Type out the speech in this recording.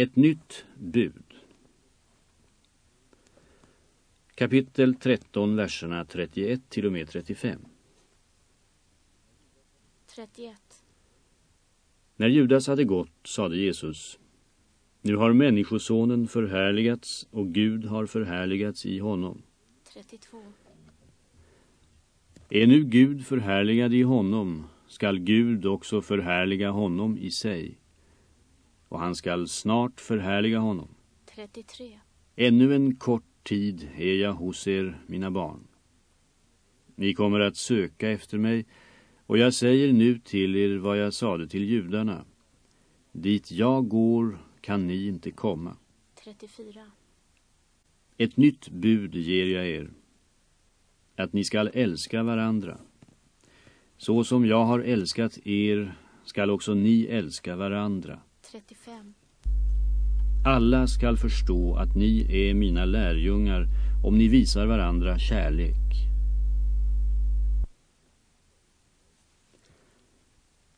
Ett nytt bud. Kapitel 13, verserna 31 till och med 35. 31. När Judas hade gått sade Jesus Nu har människosonen förhärligats och Gud har förhärligats i honom. 32. Är nu Gud förhärligad i honom skall Gud också förhärliga honom i sig och han skall snart förhärliga honom. 33. Ännu en kort tid är jag hos er, mina barn. Ni kommer att söka efter mig och jag säger nu till er vad jag sade till judarna. Dit jag går kan ni inte komma. 34. Ett nytt bud ger jag er. Att ni skall älska varandra. Så som jag har älskat er skall också ni älska varandra. 35. Alla skall förstå att ni är mina lärjungar om ni visar varandra kärlek.